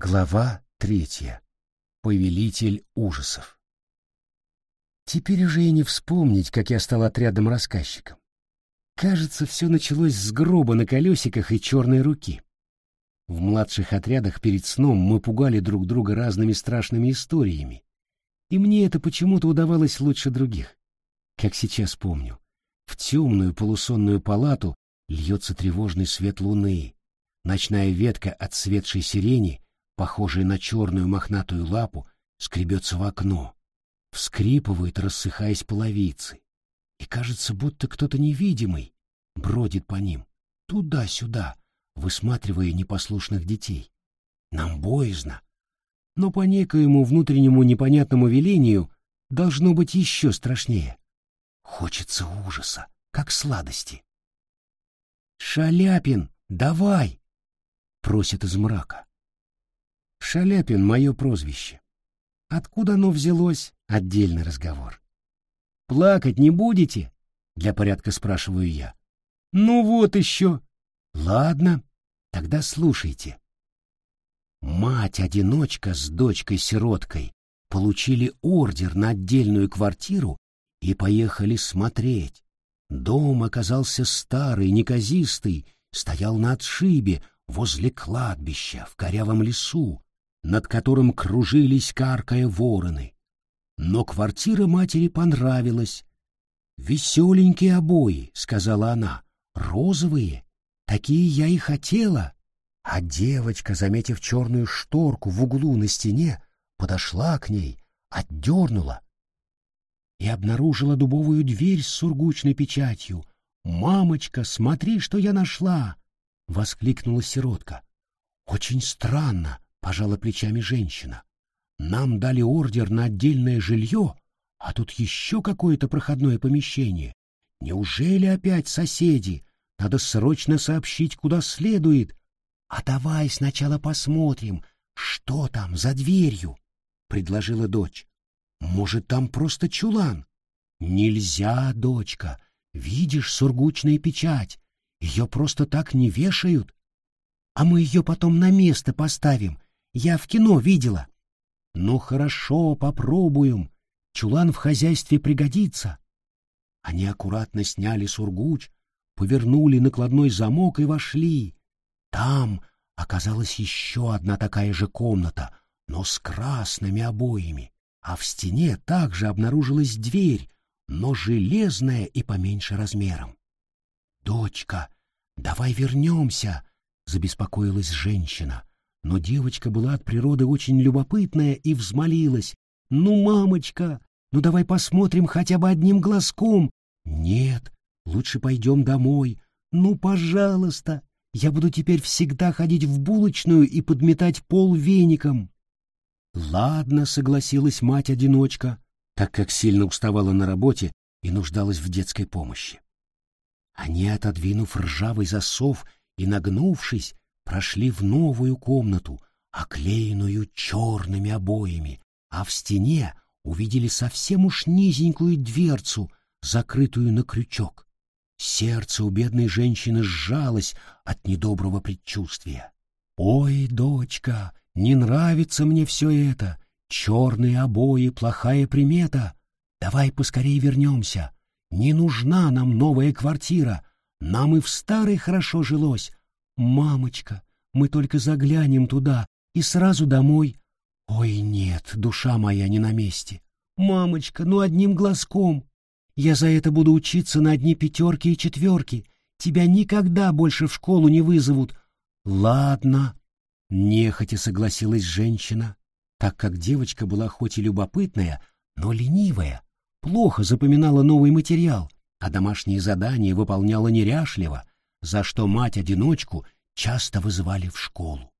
Глава третья. Повелитель ужасов. Теперь уже и не вспомнить, как я стал отрядным рассказчиком. Кажется, все началось с гроба на колесиках и черной руки. В младших отрядах перед сном мы пугали друг друга разными страшными историями, и мне это почему-то удавалось лучше других. Как сейчас помню, в темную полусонную палату льется тревожный свет луны, ночная ветка отцветшей сирени — похожая на черную мохнатую лапу, скребется в окно, вскрипывает, рассыхаясь половицы, и кажется, будто кто-то невидимый бродит по ним, туда-сюда, высматривая непослушных детей. Нам боязно, но по некоему внутреннему непонятному велению должно быть еще страшнее. Хочется ужаса, как сладости. «Шаляпин, давай!» — просит из мрака. Шаляпин — мое прозвище. Откуда оно взялось — отдельный разговор. «Плакать не будете?» — для порядка спрашиваю я. «Ну вот еще». «Ладно, тогда слушайте». Мать-одиночка с дочкой-сироткой получили ордер на отдельную квартиру и поехали смотреть. Дом оказался старый, неказистый, стоял на отшибе возле кладбища в корявом лесу, над которым кружились каркая вороны. Но квартира матери понравилась. «Веселенькие обои», — сказала она, — «розовые, такие я и хотела». А девочка, заметив черную шторку в углу на стене, подошла к ней, отдернула и обнаружила дубовую дверь с сургучной печатью. «Мамочка, смотри, что я нашла!» — воскликнула сиротка. «Очень странно, — пожала плечами женщина. «Нам дали ордер на отдельное жилье, а тут еще какое-то проходное помещение. Неужели опять соседи? Надо срочно сообщить, куда следует. А давай сначала посмотрим, что там за дверью», — предложила дочь. «Может, там просто чулан?» «Нельзя, дочка. Видишь сургучная печать. Ее просто так не вешают. А мы ее потом на место поставим я в кино видела. Ну хорошо, попробуем. Чулан в хозяйстве пригодится. Они аккуратно сняли сургуч, повернули накладной замок и вошли. Там оказалась еще одна такая же комната, но с красными обоями, а в стене также обнаружилась дверь, но железная и поменьше размером. «Дочка, давай вернемся», — забеспокоилась женщина но девочка была от природы очень любопытная и взмолилась. «Ну, мамочка, ну давай посмотрим хотя бы одним глазком». «Нет, лучше пойдем домой. Ну, пожалуйста, я буду теперь всегда ходить в булочную и подметать пол веником». «Ладно», — согласилась мать-одиночка, так как сильно уставала на работе и нуждалась в детской помощи. Они, отодвинув ржавый засов и нагнувшись, прошли в новую комнату, оклеенную черными обоями, а в стене увидели совсем уж низенькую дверцу, закрытую на крючок. Сердце у бедной женщины сжалось от недоброго предчувствия. «Ой, дочка, не нравится мне все это. Черные обои — плохая примета. Давай поскорее вернемся. Не нужна нам новая квартира. Нам и в старой хорошо жилось, «Мамочка, мы только заглянем туда и сразу домой». «Ой, нет, душа моя не на месте. Мамочка, ну одним глазком. Я за это буду учиться на одни пятерки и четверки. Тебя никогда больше в школу не вызовут». «Ладно», — нехотя согласилась женщина, так как девочка была хоть и любопытная, но ленивая, плохо запоминала новый материал, а домашние задания выполняла неряшливо, за что мать-одиночку часто вызывали в школу.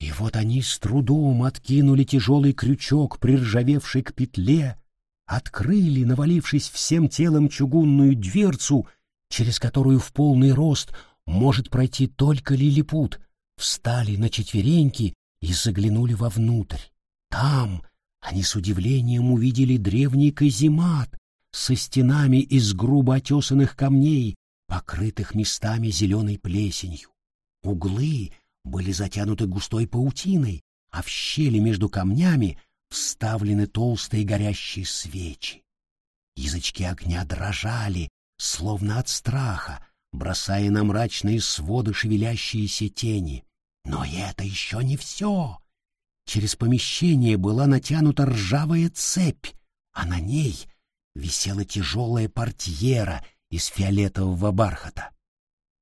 И вот они с трудом откинули тяжелый крючок, приржавевший к петле, открыли, навалившись всем телом чугунную дверцу, через которую в полный рост может пройти только лилипут, встали на четвереньки и заглянули вовнутрь. Там они с удивлением увидели древний каземат со стенами из грубо отесанных камней, покрытых местами зеленой плесенью. Углы были затянуты густой паутиной, а в щели между камнями вставлены толстые горящие свечи. Язычки огня дрожали, словно от страха, бросая на мрачные своды шевелящиеся тени. Но это еще не все. Через помещение была натянута ржавая цепь, а на ней висела тяжелая портьера из фиолетового бархата.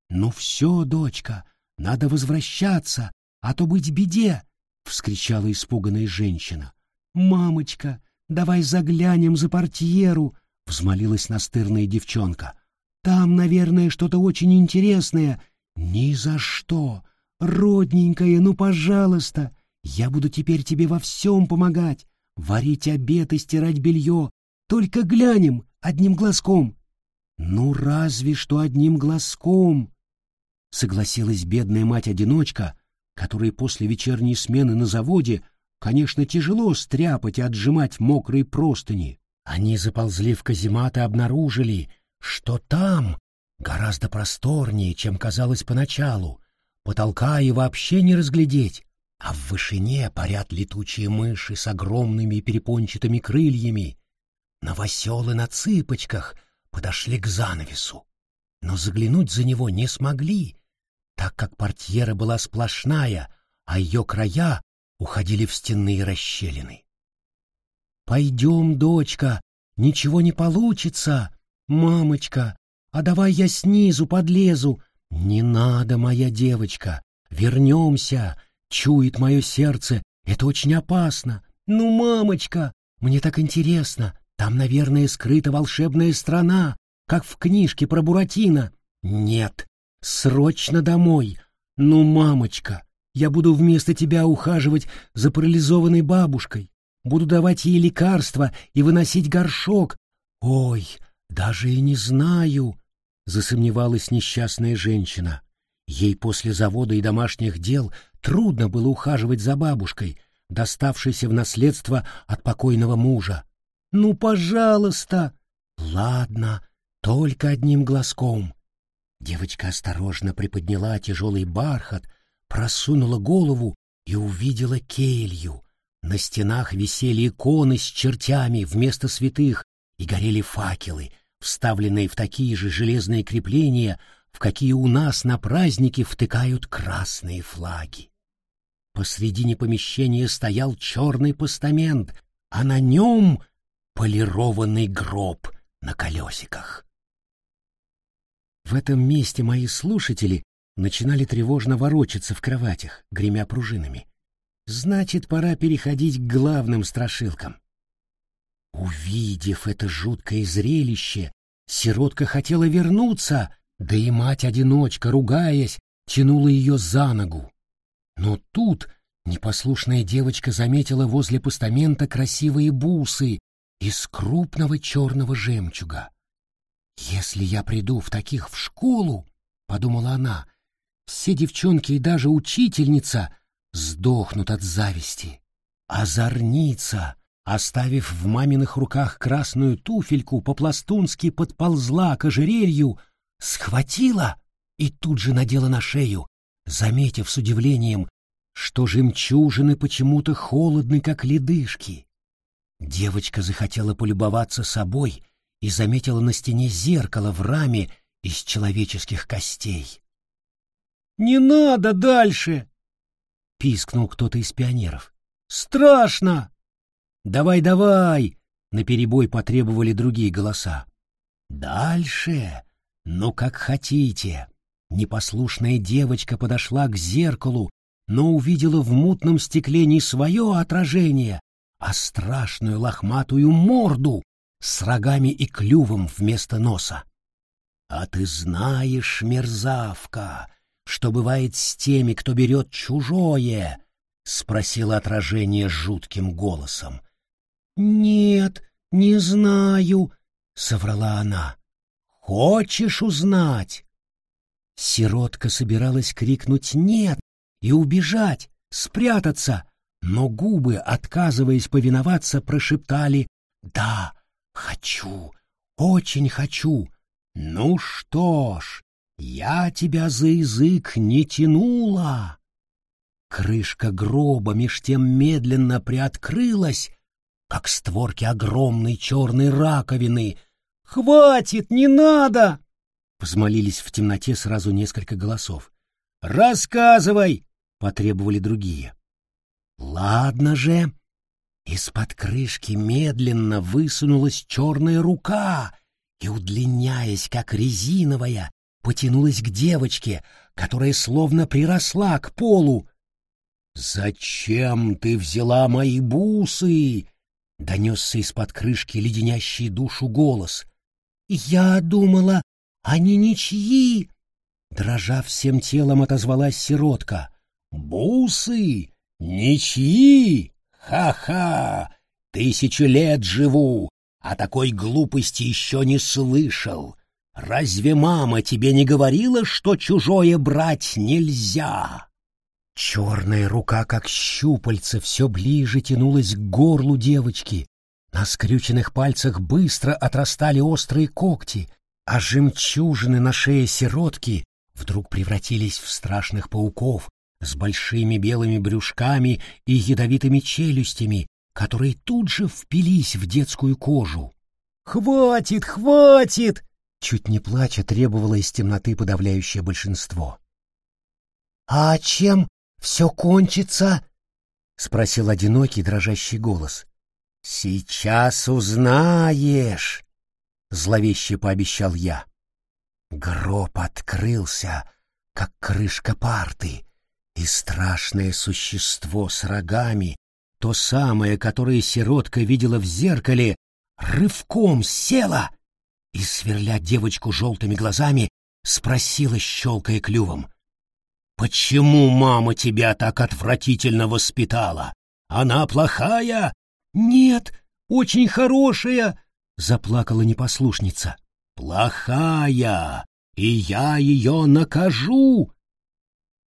«Ну все, дочка, надо возвращаться, а то быть беде!» — вскричала испуганная женщина. «Мамочка, давай заглянем за портьеру!» — взмолилась настырная девчонка. «Там, наверное, что-то очень интересное». «Ни за что! Родненькая, ну, пожалуйста! Я буду теперь тебе во всем помогать, варить обед и стирать белье. Только глянем одним глазком». «Ну, разве что одним глазком!» — согласилась бедная мать-одиночка, которой после вечерней смены на заводе, конечно, тяжело стряпать и отжимать мокрые простыни. Они заползли в каземат и обнаружили, что там гораздо просторнее, чем казалось поначалу. Потолка и вообще не разглядеть, а в вышине парят летучие мыши с огромными перепончатыми крыльями. Новоселы на цыпочках подошли к занавесу, но заглянуть за него не смогли, так как портьера была сплошная, а ее края уходили в стенные расщелины. «Пойдем, дочка, ничего не получится. Мамочка, а давай я снизу подлезу. Не надо, моя девочка, вернемся. Чует мое сердце, это очень опасно. Ну, мамочка, мне так интересно. Там, наверное, скрыта волшебная страна, как в книжке про Буратино. Нет, срочно домой. Ну, мамочка, я буду вместо тебя ухаживать за парализованной бабушкой буду давать ей лекарства и выносить горшок. Ой, даже и не знаю, засомневалась несчастная женщина. Ей после завода и домашних дел трудно было ухаживать за бабушкой, доставшейся в наследство от покойного мужа. Ну, пожалуйста. Ладно, только одним глазком. Девочка осторожно приподняла тяжелый бархат, просунула голову и увидела келью, на стенах висели иконы с чертями вместо святых и горели факелы, вставленные в такие же железные крепления, в какие у нас на праздники втыкают красные флаги. Посредине помещения стоял черный постамент, а на нем полированный гроб на колесиках. В этом месте мои слушатели начинали тревожно ворочаться в кроватях, гремя пружинами. Значит, пора переходить к главным страшилкам. Увидев это жуткое зрелище, сиротка хотела вернуться, да и мать-одиночка, ругаясь, тянула ее за ногу. Но тут непослушная девочка заметила возле постамента красивые бусы из крупного черного жемчуга. «Если я приду в таких в школу, — подумала она, — все девчонки и даже учительница — сдохнут от зависти. А зорница, оставив в маминых руках красную туфельку, по-пластунски подползла к ожерелью, схватила и тут же надела на шею, заметив с удивлением, что жемчужины почему-то холодны, как ледышки. Девочка захотела полюбоваться собой и заметила на стене зеркало в раме из человеческих костей. «Не надо дальше!» — пискнул кто-то из пионеров. «Страшно!» «Давай, давай!» — наперебой потребовали другие голоса. «Дальше? Ну, как хотите!» Непослушная девочка подошла к зеркалу, но увидела в мутном стекле не свое отражение, а страшную лохматую морду с рогами и клювом вместо носа. «А ты знаешь, мерзавка, что бывает с теми, кто берет чужое? — спросило отражение жутким голосом. — Нет, не знаю, — соврала она. — Хочешь узнать? Сиротка собиралась крикнуть «нет» и убежать, спрятаться, но губы, отказываясь повиноваться, прошептали «да, хочу, очень хочу». Ну что ж, я тебя за язык не тянула. крышка гроба меж тем медленно приоткрылась, как створки огромной черной раковины. «Хватит, не надо!» — взмолились в темноте сразу несколько голосов. «Рассказывай!» — потребовали другие. «Ладно же!» Из-под крышки медленно высунулась черная рука и, удлиняясь, как резиновая, потянулась к девочке, которая словно приросла к полу. «Зачем ты взяла мои бусы?» — донесся из-под крышки леденящий душу голос. «Я думала, они ничьи!» Дрожа всем телом, отозвалась сиротка. «Бусы? Ничьи? Ха-ха! Тысячу лет живу, а такой глупости еще не слышал. Разве мама тебе не говорила, что чужое брать нельзя?» Черная рука, как щупальце, все ближе тянулась к горлу девочки. На скрюченных пальцах быстро отрастали острые когти, а жемчужины на шее сиротки вдруг превратились в страшных пауков с большими белыми брюшками и ядовитыми челюстями, которые тут же впились в детскую кожу. «Хватит, хватит!» Чуть не плача требовало из темноты подавляющее большинство. «А чем все кончится?» — спросил одинокий дрожащий голос. «Сейчас узнаешь!» — зловеще пообещал я. Гроб открылся, как крышка парты, и страшное существо с рогами, то самое, которое сиротка видела в зеркале, рывком села и, сверля девочку желтыми глазами, спросила, щелкая клювом. «Почему мама тебя так отвратительно воспитала? Она плохая?» «Нет, очень хорошая!» — заплакала непослушница. «Плохая, и я ее накажу!»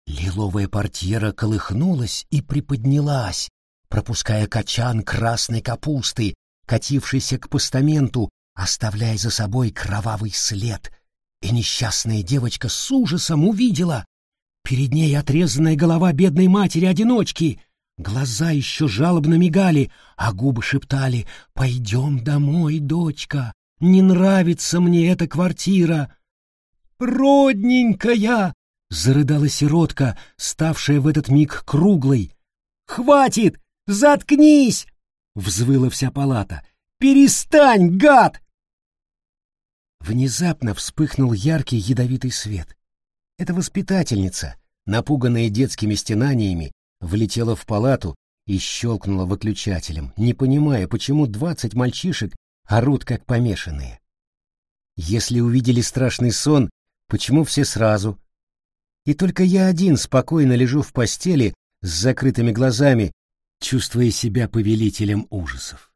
Лиловая портьера колыхнулась и приподнялась, пропуская качан красной капусты, катившийся к постаменту, оставляя за собой кровавый след. И несчастная девочка с ужасом увидела. Перед ней отрезанная голова бедной матери-одиночки. Глаза еще жалобно мигали, а губы шептали «Пойдем домой, дочка, не нравится мне эта квартира». «Родненькая!» — зарыдала сиротка, ставшая в этот миг круглой. «Хватит! Заткнись!» — взвыла вся палата. «Перестань, гад!» Внезапно вспыхнул яркий ядовитый свет. Эта воспитательница, напуганная детскими стенаниями, влетела в палату и щелкнула выключателем, не понимая, почему двадцать мальчишек орут как помешанные. Если увидели страшный сон, почему все сразу? И только я один спокойно лежу в постели с закрытыми глазами, чувствуя себя повелителем ужасов.